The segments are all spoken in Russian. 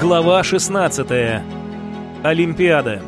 Глава 16. Олимпиада.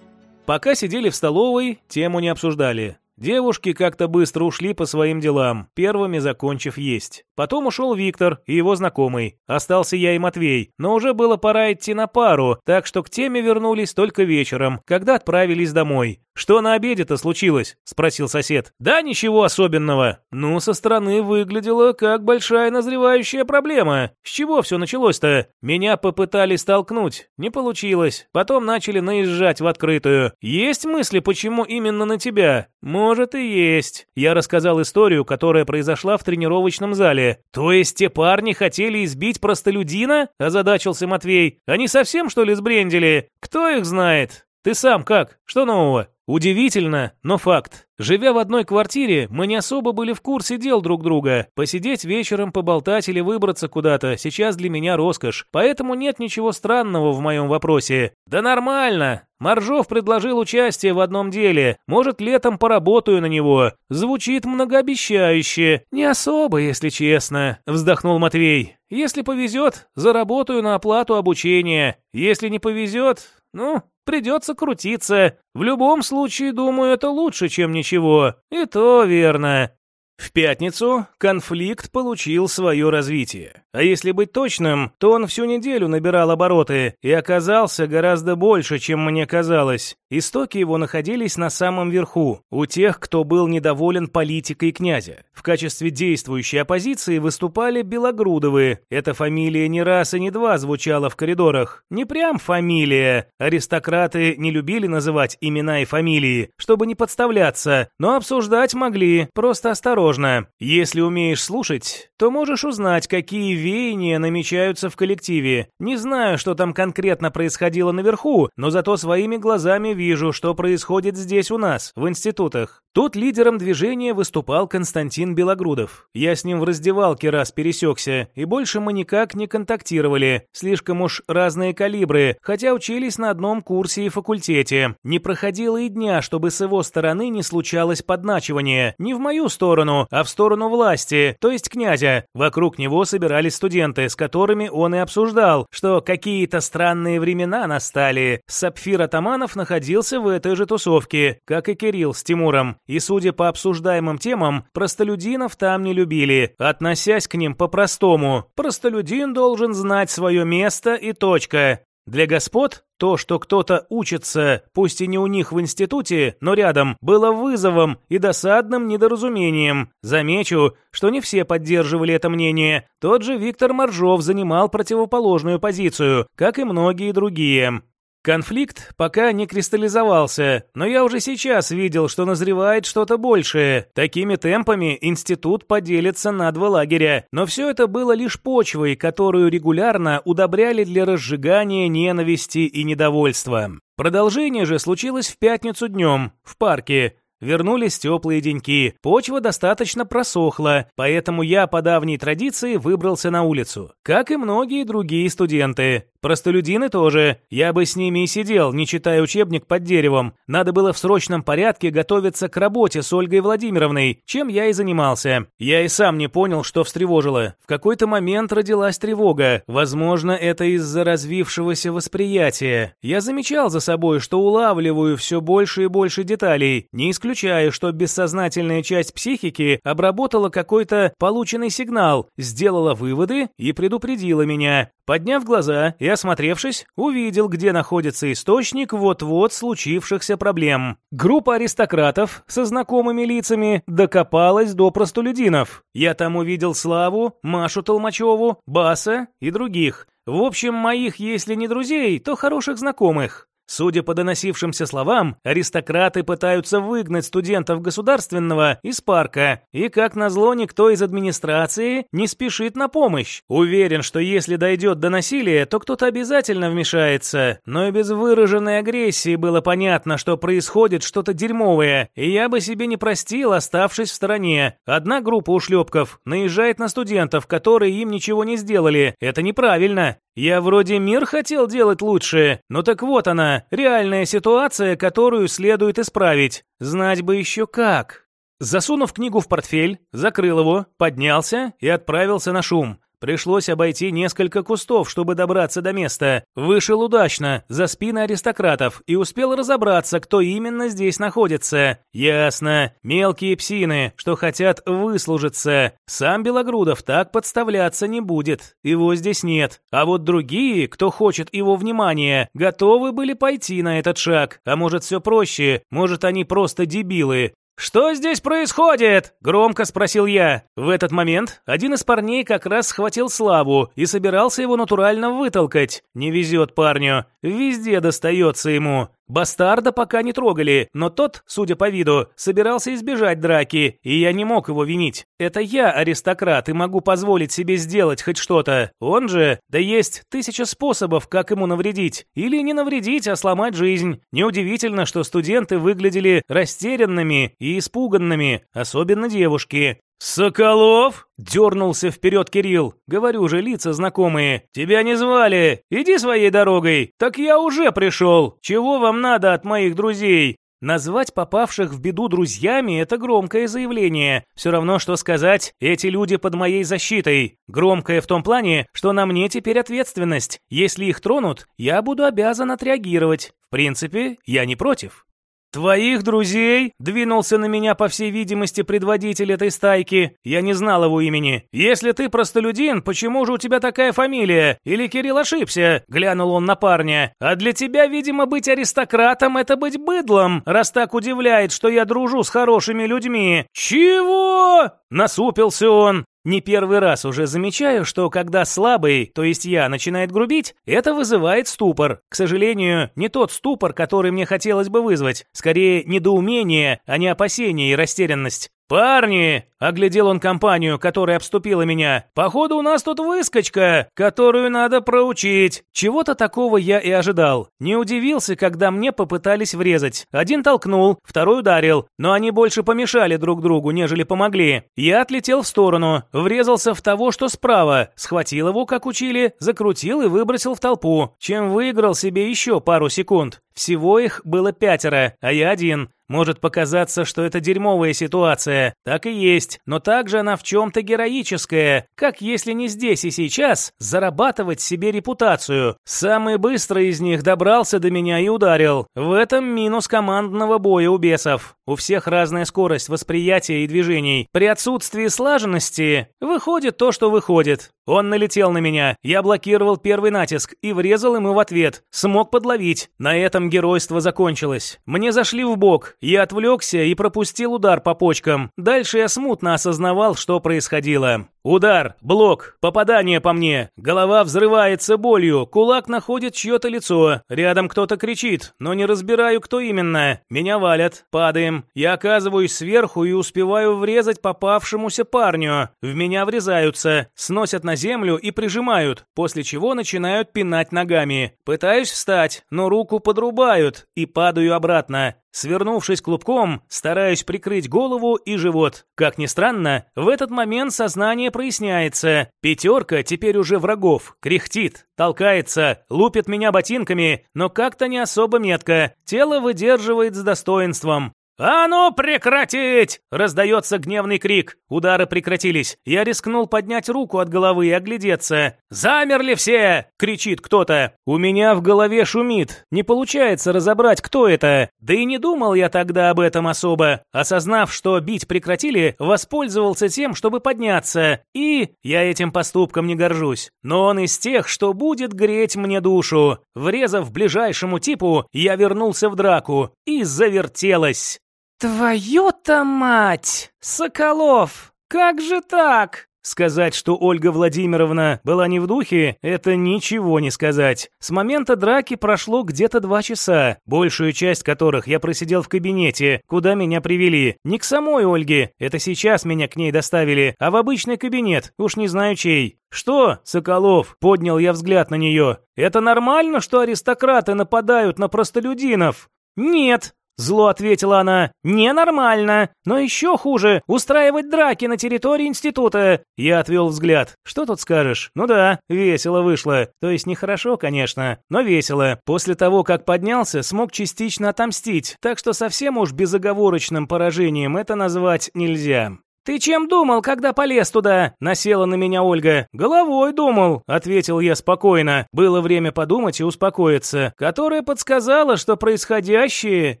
Пока сидели в столовой, тему не обсуждали. Девушки как-то быстро ушли по своим делам, первыми закончив есть. Потом ушел Виктор и его знакомый. Остался я и Матвей, но уже было пора идти на пару, так что к теме вернулись только вечером, когда отправились домой. «Что на обеде-то случилось?» – спросил сосед. «Да ничего особенного. Ну, со стороны выглядело как большая назревающая проблема. С чего все началось-то? Меня попытались толкнуть. Не получилось. Потом начали наезжать в открытую. Есть мысли, почему именно на тебя? Может и есть. Я рассказал историю, которая произошла в тренировочном зале. То есть те парни хотели избить простолюдина? Озадачился Матвей. Они совсем что ли сбрендили? Кто их знает? Ты сам как? Что нового? Удивительно, но факт. Живя в одной квартире, мы не особо были в курсе дел друг друга. Посидеть вечером, поболтать или выбраться куда-то сейчас для меня роскошь. Поэтому нет ничего странного в моем вопросе. Да нормально. Моржов предложил участие в одном деле. Может, летом поработаю на него. Звучит многообещающе. Не особо, если честно, вздохнул Матвей. Если повезет, заработаю на оплату обучения. Если не повезет, ну, придется крутиться. В любом случае, думаю, это лучше, чем ничего. И то верно. В пятницу конфликт получил свое развитие. А если быть точным, то он всю неделю набирал обороты и оказался гораздо больше, чем мне казалось. Истоки его находились на самом верху, у тех, кто был недоволен политикой князя. В качестве действующей оппозиции выступали Белогрудовы. Эта фамилия не раз и не два звучала в коридорах. Не прям фамилия. Аристократы не любили называть имена и фамилии, чтобы не подставляться, но обсуждать могли, просто осторожно осторожно. Если умеешь слушать, то можешь узнать, какие веяния намечаются в коллективе. Не знаю, что там конкретно происходило наверху, но зато своими глазами вижу, что происходит здесь у нас, в институтах. Тут лидером движения выступал Константин Белогрудов. Я с ним в раздевалке раз пересекся, и больше мы никак не контактировали. Слишком уж разные калибры, хотя учились на одном курсе и факультете. Не проходило и дня, чтобы с его стороны не случалось подначивание. Не в мою сторону, а в сторону власти, то есть князя. Вокруг него собирались студенты, с которыми он и обсуждал, что какие-то странные времена настали. Сапфир Атаманов находился в этой же тусовке, как и Кирилл с Тимуром. И судя по обсуждаемым темам, простолюдинов там не любили, относясь к ним по-простому. Простолюдин должен знать свое место и точка. Для господ то, что кто-то учится, пусть и не у них в институте, но рядом, было вызовом и досадным недоразумением. Замечу, что не все поддерживали это мнение. Тот же Виктор Моржов занимал противоположную позицию, как и многие другие. Конфликт пока не кристаллизовался, но я уже сейчас видел, что назревает что-то большее. Такими темпами институт поделится на два лагеря. Но все это было лишь почвой, которую регулярно удобряли для разжигания ненависти и недовольства. Продолжение же случилось в пятницу днем, в парке. Вернулись теплые деньки, почва достаточно просохла, поэтому я по давней традиции выбрался на улицу, как и многие другие студенты. Простолюдины тоже. Я бы с ними и сидел, не читая учебник под деревом. Надо было в срочном порядке готовиться к работе с Ольгой Владимировной, чем я и занимался. Я и сам не понял, что встревожило. В какой-то момент родилась тревога. Возможно, это из-за развившегося восприятия. Я замечал за собой, что улавливаю все больше и больше деталей. Не исключаю, что бессознательная часть психики обработала какой-то полученный сигнал, сделала выводы и предупредила меня. Подняв глаза и осмотревшись, увидел, где находится источник вот-вот случившихся проблем. Группа аристократов со знакомыми лицами докопалась до простолюдинов. Я там увидел Славу, Машу Толмачеву, Баса и других. В общем, моих, если не друзей, то хороших знакомых. Судя по доносившимся словам, аристократы пытаются выгнать студентов государственного из парка, и, как назло, никто из администрации не спешит на помощь. Уверен, что если дойдет до насилия, то кто-то обязательно вмешается, но и без выраженной агрессии было понятно, что происходит что-то дерьмовое, и я бы себе не простил, оставшись в стороне. Одна группа ушлепков наезжает на студентов, которые им ничего не сделали. Это неправильно. Я вроде мир хотел делать лучше, но так вот она, реальная ситуация, которую следует исправить. Знать бы еще как. Засунув книгу в портфель, закрыл его, поднялся и отправился на шум. Пришлось обойти несколько кустов, чтобы добраться до места. Вышел удачно, за спины аристократов, и успел разобраться, кто именно здесь находится. Ясно, мелкие псины, что хотят выслужиться. Сам Белогрудов так подставляться не будет, его здесь нет. А вот другие, кто хочет его внимания, готовы были пойти на этот шаг. А может все проще, может они просто дебилы. «Что здесь происходит?» – громко спросил я. В этот момент один из парней как раз схватил Славу и собирался его натурально вытолкать. Не везет парню. Везде достается ему. Бастарда пока не трогали, но тот, судя по виду, собирался избежать драки, и я не мог его винить. Это я аристократ и могу позволить себе сделать хоть что-то. Он же, да есть тысяча способов, как ему навредить. Или не навредить, а сломать жизнь. Неудивительно, что студенты выглядели растерянными и испуганными, особенно девушки. «Соколов?» – дернулся вперед Кирилл. «Говорю же, лица знакомые. Тебя не звали. Иди своей дорогой. Так я уже пришел. Чего вам надо от моих друзей?» Назвать попавших в беду друзьями – это громкое заявление. Все равно, что сказать «эти люди под моей защитой». Громкое в том плане, что на мне теперь ответственность. Если их тронут, я буду обязан отреагировать. В принципе, я не против. «Твоих друзей?» – двинулся на меня, по всей видимости, предводитель этой стайки. Я не знал его имени. «Если ты простолюдин, почему же у тебя такая фамилия? Или Кирилл ошибся?» – глянул он на парня. «А для тебя, видимо, быть аристократом – это быть быдлом, раз так удивляет, что я дружу с хорошими людьми». «Чего?» – насупился он. Не первый раз уже замечаю, что когда слабый, то есть я, начинает грубить, это вызывает ступор. К сожалению, не тот ступор, который мне хотелось бы вызвать. Скорее, недоумение, а не опасение и растерянность. «Парни!» – оглядел он компанию, которая обступила меня. «Походу, у нас тут выскочка, которую надо проучить». Чего-то такого я и ожидал. Не удивился, когда мне попытались врезать. Один толкнул, второй ударил, но они больше помешали друг другу, нежели помогли. Я отлетел в сторону, врезался в того, что справа, схватил его, как учили, закрутил и выбросил в толпу, чем выиграл себе еще пару секунд. Всего их было пятеро, а я один. Может показаться, что это дерьмовая ситуация. Так и есть. Но также она в чем-то героическая. Как если не здесь и сейчас зарабатывать себе репутацию. Самый быстрый из них добрался до меня и ударил. В этом минус командного боя у бесов. У всех разная скорость восприятия и движений. При отсутствии слаженности выходит то, что выходит. Он налетел на меня. Я блокировал первый натиск и врезал ему в ответ. Смог подловить. На этом геройство закончилось. Мне зашли в бок. Я отвлекся и пропустил удар по почкам. Дальше я смутно осознавал, что происходило. Удар, блок, попадание по мне. Голова взрывается болью, кулак находит чье-то лицо. Рядом кто-то кричит, но не разбираю, кто именно. Меня валят, падаем. Я оказываюсь сверху и успеваю врезать попавшемуся парню. В меня врезаются, сносят на землю и прижимают, после чего начинают пинать ногами. Пытаюсь встать, но руку подрубают и падаю обратно. Свернувшись клубком, стараюсь прикрыть голову и живот. Как ни странно, в этот момент сознание проясняется. Пятерка теперь уже врагов, кряхтит, толкается, лупит меня ботинками, но как-то не особо метко. Тело выдерживает с достоинством. «А ну прекратить!» – раздается гневный крик. Удары прекратились. Я рискнул поднять руку от головы и оглядеться. «Замерли все!» – кричит кто-то. У меня в голове шумит. Не получается разобрать, кто это. Да и не думал я тогда об этом особо. Осознав, что бить прекратили, воспользовался тем, чтобы подняться. И я этим поступком не горжусь. Но он из тех, что будет греть мне душу. Врезав ближайшему типу, я вернулся в драку. И завертелось. «Твою-то мать! Соколов! Как же так?» Сказать, что Ольга Владимировна была не в духе, это ничего не сказать. С момента драки прошло где-то два часа, большую часть которых я просидел в кабинете, куда меня привели. Не к самой Ольге, это сейчас меня к ней доставили, а в обычный кабинет, уж не знаю чей. «Что, Соколов?» – поднял я взгляд на нее. «Это нормально, что аристократы нападают на простолюдинов?» «Нет», Зло ответила она. Ненормально. Но еще хуже устраивать драки на территории института. Я отвел взгляд. Что тут скажешь? Ну да, весело вышло. То есть нехорошо, конечно, но весело. После того, как поднялся, смог частично отомстить. Так что совсем уж безоговорочным поражением это назвать нельзя. «Ты чем думал, когда полез туда?» – насела на меня Ольга. «Головой думал», – ответил я спокойно. Было время подумать и успокоиться, которая подсказала, что происходящее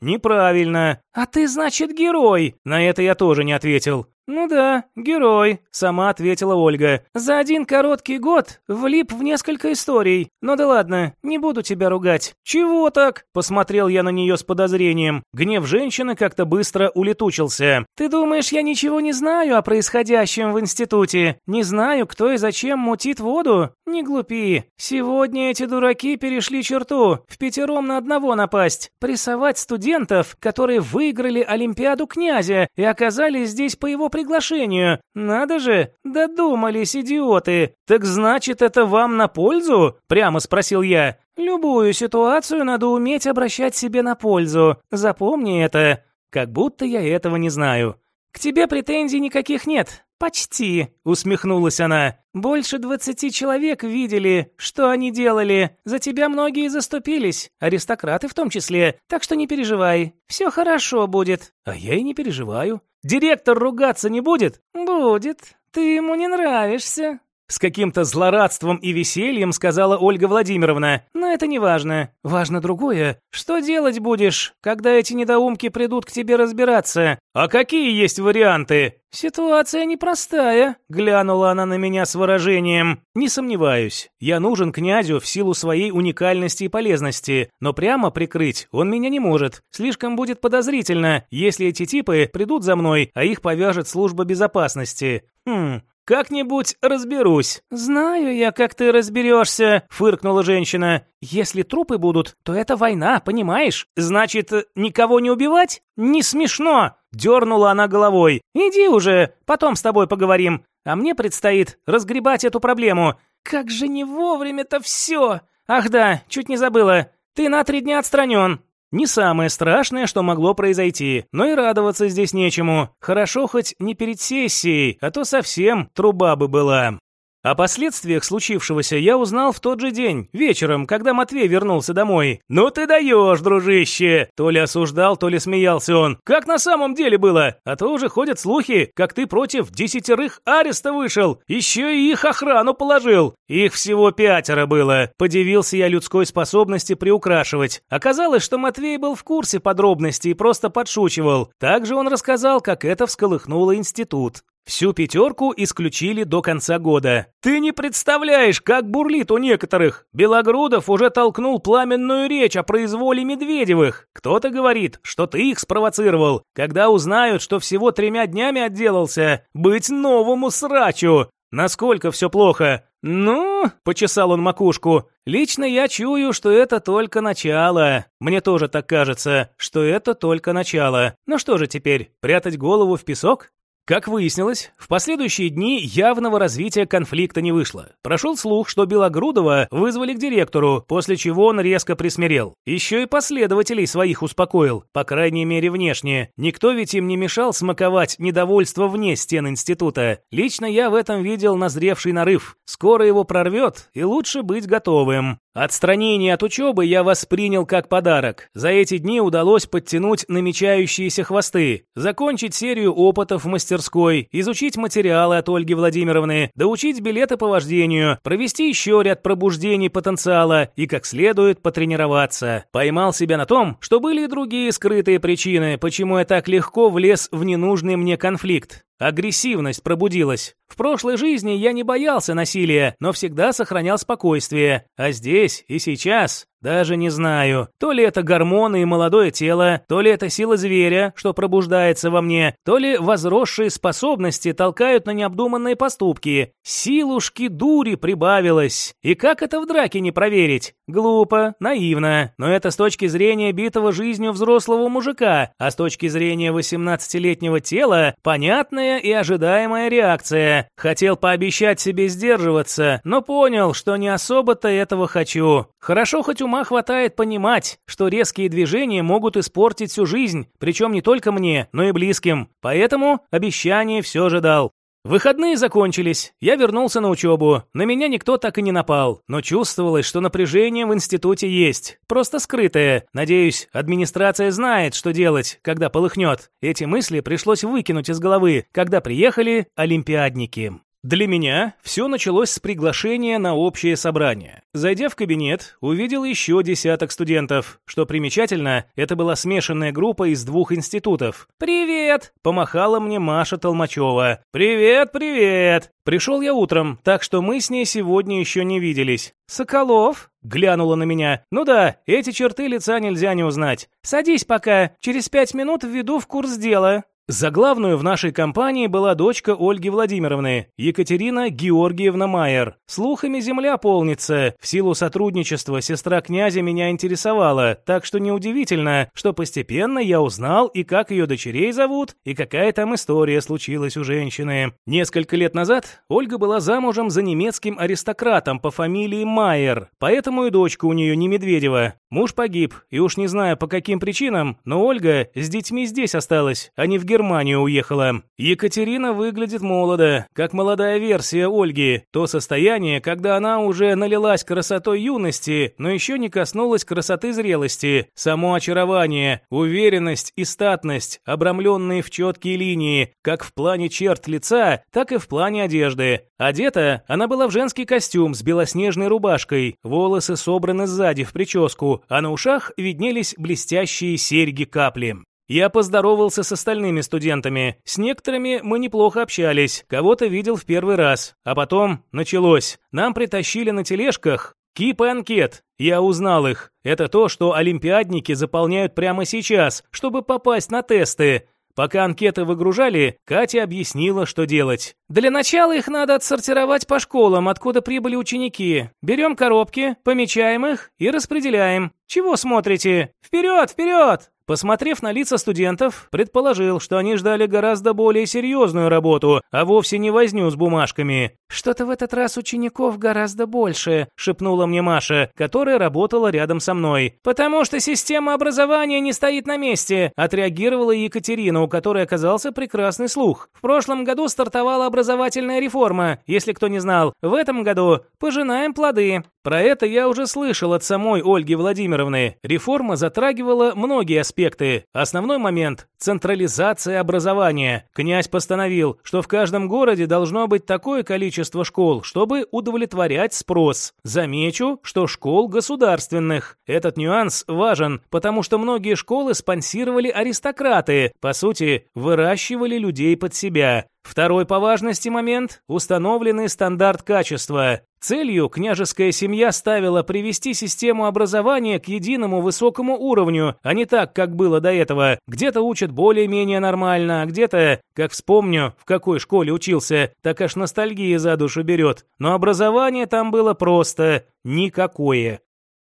неправильно. «А ты, значит, герой?» На это я тоже не ответил. «Ну да, герой», — сама ответила Ольга. «За один короткий год влип в несколько историй. Ну да ладно, не буду тебя ругать». «Чего так?» — посмотрел я на нее с подозрением. Гнев женщины как-то быстро улетучился. «Ты думаешь, я ничего не знаю о происходящем в институте? Не знаю, кто и зачем мутит воду? Не глупи. Сегодня эти дураки перешли черту. В пятером на одного напасть. Прессовать студентов, которые выиграли Олимпиаду князя и оказались здесь по его приглашению. Надо же, додумались идиоты. Так значит, это вам на пользу? Прямо спросил я. Любую ситуацию надо уметь обращать себе на пользу. Запомни это. Как будто я этого не знаю. К тебе претензий никаких нет. «Почти», — усмехнулась она. «Больше двадцати человек видели, что они делали. За тебя многие заступились, аристократы в том числе, так что не переживай. Все хорошо будет». «А я и не переживаю. Директор ругаться не будет?» «Будет. Ты ему не нравишься». С каким-то злорадством и весельем сказала Ольга Владимировна. «Но это не важно. Важно другое. Что делать будешь, когда эти недоумки придут к тебе разбираться? А какие есть варианты?» «Ситуация непростая», — глянула она на меня с выражением. «Не сомневаюсь. Я нужен князю в силу своей уникальности и полезности, но прямо прикрыть он меня не может. Слишком будет подозрительно, если эти типы придут за мной, а их повяжет служба безопасности. Хм, «Как-нибудь разберусь». «Знаю я, как ты разберешься», — фыркнула женщина. «Если трупы будут, то это война, понимаешь? Значит, никого не убивать? Не смешно!» Дернула она головой. «Иди уже, потом с тобой поговорим. А мне предстоит разгребать эту проблему. Как же не вовремя-то все! Ах да, чуть не забыла. Ты на три дня отстранен. Не самое страшное, что могло произойти, но и радоваться здесь нечему. Хорошо хоть не перед сессией, а то совсем труба бы была. О последствиях случившегося я узнал в тот же день, вечером, когда Матвей вернулся домой. «Ну ты даешь, дружище!» То ли осуждал, то ли смеялся он. «Как на самом деле было? А то уже ходят слухи, как ты против десятерых ареста вышел, еще и их охрану положил. Их всего пятеро было». Подивился я людской способности приукрашивать. Оказалось, что Матвей был в курсе подробностей и просто подшучивал. Также он рассказал, как это всколыхнуло институт. Всю пятерку исключили до конца года. Ты не представляешь, как бурлит у некоторых. Белогрудов уже толкнул пламенную речь о произволе Медведевых. Кто-то говорит, что ты их спровоцировал. Когда узнают, что всего тремя днями отделался, быть новому срачу. Насколько все плохо? Ну, почесал он макушку. Лично я чую, что это только начало. Мне тоже так кажется, что это только начало. Ну что же теперь, прятать голову в песок? Как выяснилось, в последующие дни явного развития конфликта не вышло. Прошел слух, что Белогрудова вызвали к директору, после чего он резко присмирел. Еще и последователей своих успокоил, по крайней мере внешне. Никто ведь им не мешал смаковать недовольство вне стен института. Лично я в этом видел назревший нарыв. Скоро его прорвет, и лучше быть готовым. Отстранение от учебы я воспринял как подарок. За эти дни удалось подтянуть намечающиеся хвосты, закончить серию опытов в мастерской, изучить материалы от Ольги Владимировны, доучить билеты по вождению, провести еще ряд пробуждений потенциала и как следует потренироваться. Поймал себя на том, что были и другие скрытые причины, почему я так легко влез в ненужный мне конфликт. Агрессивность пробудилась. В прошлой жизни я не боялся насилия, но всегда сохранял спокойствие. А здесь и сейчас даже не знаю. То ли это гормоны и молодое тело, то ли это сила зверя, что пробуждается во мне, то ли возросшие способности толкают на необдуманные поступки. Силушки дури прибавилось. И как это в драке не проверить? Глупо, наивно. Но это с точки зрения битого жизнью взрослого мужика, а с точки зрения 18-летнего тела понятная и ожидаемая реакция. Хотел пообещать себе сдерживаться, но понял, что не особо-то этого хочу. Хорошо хоть у ума хватает понимать, что резкие движения могут испортить всю жизнь, причем не только мне, но и близким. Поэтому обещание все же дал. Выходные закончились, я вернулся на учебу. На меня никто так и не напал, но чувствовалось, что напряжение в институте есть, просто скрытое. Надеюсь, администрация знает, что делать, когда полыхнет. Эти мысли пришлось выкинуть из головы, когда приехали олимпиадники. Для меня все началось с приглашения на общее собрание. Зайдя в кабинет, увидел еще десяток студентов. Что примечательно, это была смешанная группа из двух институтов. «Привет!» – помахала мне Маша Толмачева. «Привет, привет!» Пришел я утром, так что мы с ней сегодня еще не виделись. «Соколов?» – глянула на меня. «Ну да, эти черты лица нельзя не узнать. Садись пока, через пять минут введу в курс дела». За главную в нашей компании была дочка Ольги Владимировны, Екатерина Георгиевна Майер. Слухами земля полнится. В силу сотрудничества сестра князя меня интересовала, так что неудивительно, что постепенно я узнал и как ее дочерей зовут, и какая там история случилась у женщины. Несколько лет назад Ольга была замужем за немецким аристократом по фамилии Майер, поэтому и дочка у нее не Медведева. Муж погиб, и уж не знаю по каким причинам, но Ольга с детьми здесь осталась, а не в Германию уехала. Екатерина выглядит молодо, как молодая версия Ольги. То состояние, когда она уже налилась красотой юности, но еще не коснулась красоты зрелости. Само очарование, уверенность и статность, обрамленные в четкие линии, как в плане черт лица, так и в плане одежды. Одета она была в женский костюм с белоснежной рубашкой, волосы собраны сзади в прическу, а на ушах виднелись блестящие серьги-капли. Я поздоровался с остальными студентами. С некоторыми мы неплохо общались, кого-то видел в первый раз. А потом началось. Нам притащили на тележках кипы анкет. Я узнал их. Это то, что олимпиадники заполняют прямо сейчас, чтобы попасть на тесты. Пока анкеты выгружали, Катя объяснила, что делать. Для начала их надо отсортировать по школам, откуда прибыли ученики. Берем коробки, помечаем их и распределяем. Чего смотрите? Вперед, вперед! Посмотрев на лица студентов, предположил, что они ждали гораздо более серьезную работу, а вовсе не возню с бумажками. «Что-то в этот раз учеников гораздо больше», — шепнула мне Маша, которая работала рядом со мной. «Потому что система образования не стоит на месте», — отреагировала Екатерина, у которой оказался прекрасный слух. «В прошлом году стартовала образовательная реформа, если кто не знал. В этом году пожинаем плоды». Про это я уже слышал от самой Ольги Владимировны. Реформа затрагивала многие аспекты. Основной момент – централизация образования. Князь постановил, что в каждом городе должно быть такое количество школ, чтобы удовлетворять спрос. Замечу, что школ государственных. Этот нюанс важен, потому что многие школы спонсировали аристократы, по сути, выращивали людей под себя. Второй по важности момент – установленный стандарт качества. Целью княжеская семья ставила привести систему образования к единому высокому уровню, а не так, как было до этого. Где-то учат более-менее нормально, а где-то, как вспомню, в какой школе учился, так аж ностальгия за душу берет. Но образование там было просто никакое.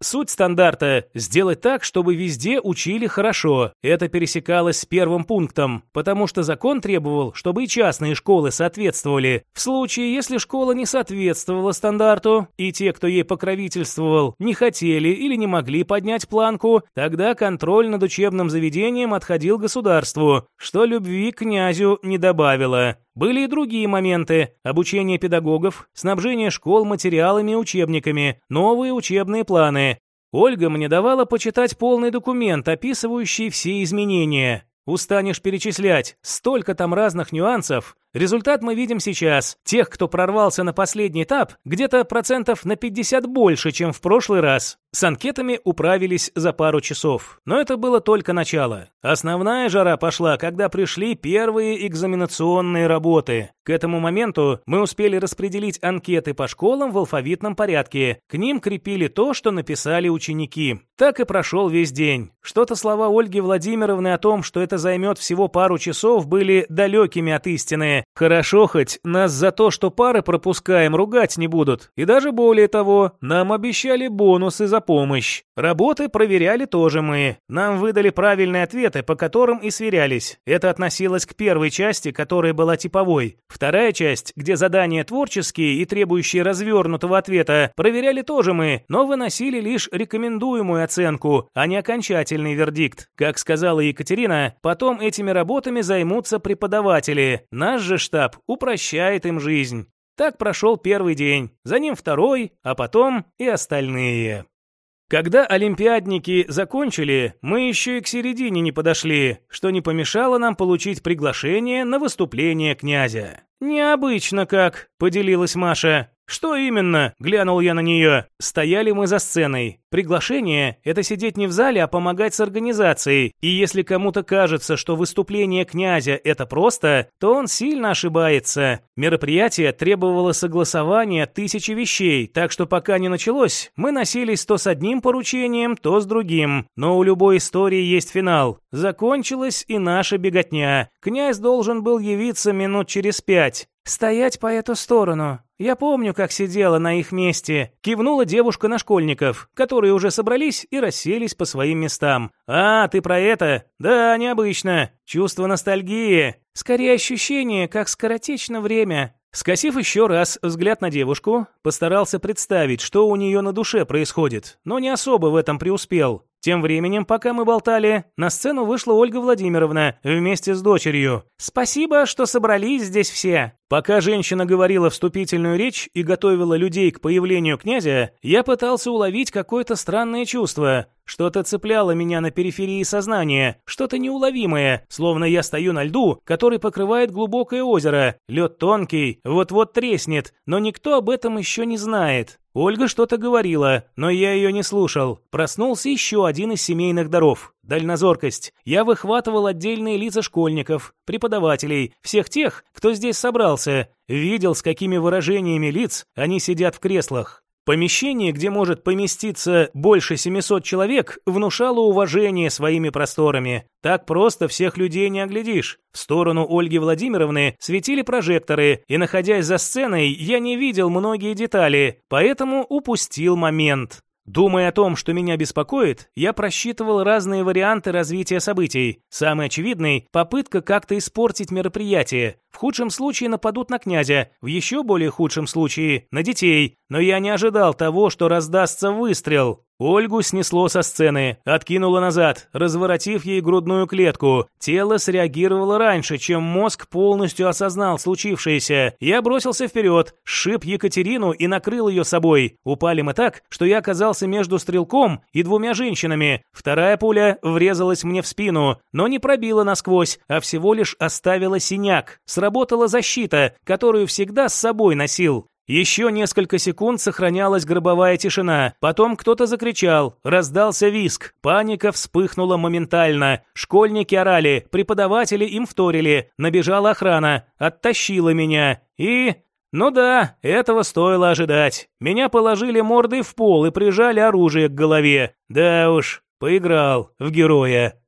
Суть стандарта – сделать так, чтобы везде учили хорошо. Это пересекалось с первым пунктом, потому что закон требовал, чтобы и частные школы соответствовали. В случае, если школа не соответствовала стандарту, и те, кто ей покровительствовал, не хотели или не могли поднять планку, тогда контроль над учебным заведением отходил государству, что любви князю не добавило. Были и другие моменты – обучение педагогов, снабжение школ материалами и учебниками, новые учебные планы. Ольга мне давала почитать полный документ, описывающий все изменения. Устанешь перечислять, столько там разных нюансов. Результат мы видим сейчас. Тех, кто прорвался на последний этап, где-то процентов на 50 больше, чем в прошлый раз. С анкетами управились за пару часов. Но это было только начало. Основная жара пошла, когда пришли первые экзаменационные работы. К этому моменту мы успели распределить анкеты по школам в алфавитном порядке. К ним крепили то, что написали ученики. Так и прошел весь день. Что-то слова Ольги Владимировны о том, что это займет всего пару часов, были далекими от истины. Хорошо хоть нас за то, что пары пропускаем, ругать не будут. И даже более того, нам обещали бонусы за помощь. Работы проверяли тоже мы. Нам выдали правильные ответы, по которым и сверялись. Это относилось к первой части, которая была типовой. Вторая часть, где задания творческие и требующие развернутого ответа, проверяли тоже мы, но выносили лишь рекомендуемую оценку, а не окончательный вердикт. Как сказала Екатерина, потом этими работами займутся преподаватели. Наш же штаб упрощает им жизнь. Так прошел первый день, за ним второй, а потом и остальные. Когда олимпиадники закончили, мы еще и к середине не подошли, что не помешало нам получить приглашение на выступление князя. «Необычно как», — поделилась Маша. «Что именно?» – глянул я на нее. Стояли мы за сценой. Приглашение – это сидеть не в зале, а помогать с организацией. И если кому-то кажется, что выступление князя – это просто, то он сильно ошибается. Мероприятие требовало согласования тысячи вещей, так что пока не началось, мы носились то с одним поручением, то с другим. Но у любой истории есть финал. Закончилась и наша беготня. Князь должен был явиться минут через пять. «Стоять по эту сторону. Я помню, как сидела на их месте», — кивнула девушка на школьников, которые уже собрались и расселись по своим местам. «А, ты про это? Да, необычно. Чувство ностальгии. Скорее ощущение, как скоротечно время. Скосив еще раз взгляд на девушку, постарался представить, что у нее на душе происходит, но не особо в этом преуспел. Тем временем, пока мы болтали, на сцену вышла Ольга Владимировна вместе с дочерью. «Спасибо, что собрались здесь все». Пока женщина говорила вступительную речь и готовила людей к появлению князя, я пытался уловить какое-то странное чувство. Что-то цепляло меня на периферии сознания, что-то неуловимое, словно я стою на льду, который покрывает глубокое озеро. Лед тонкий, вот-вот треснет, но никто об этом еще не знает. Ольга что-то говорила, но я ее не слушал. Проснулся еще один из семейных даров – дальнозоркость. Я выхватывал отдельные лица школьников, преподавателей, всех тех, кто здесь собрался. Видел, с какими выражениями лиц они сидят в креслах. Помещение, где может поместиться больше 700 человек, внушало уважение своими просторами. Так просто всех людей не оглядишь. В сторону Ольги Владимировны светили прожекторы, и, находясь за сценой, я не видел многие детали, поэтому упустил момент. Думая о том, что меня беспокоит, я просчитывал разные варианты развития событий. Самый очевидный – попытка как-то испортить мероприятие. В худшем случае нападут на князя, в еще более худшем случае – на детей. Но я не ожидал того, что раздастся выстрел. Ольгу снесло со сцены, откинуло назад, разворотив ей грудную клетку. Тело среагировало раньше, чем мозг полностью осознал случившееся. Я бросился вперед, сшиб Екатерину и накрыл ее собой. Упали мы так, что я оказался между стрелком и двумя женщинами. Вторая пуля врезалась мне в спину, но не пробила насквозь, а всего лишь оставила синяк. Сработала защита, которую всегда с собой носил. Еще несколько секунд сохранялась гробовая тишина. Потом кто-то закричал, раздался виск. Паника вспыхнула моментально. Школьники орали, преподаватели им вторили. Набежала охрана, оттащила меня. И... Ну да, этого стоило ожидать. Меня положили мордой в пол и прижали оружие к голове. Да уж, поиграл в героя.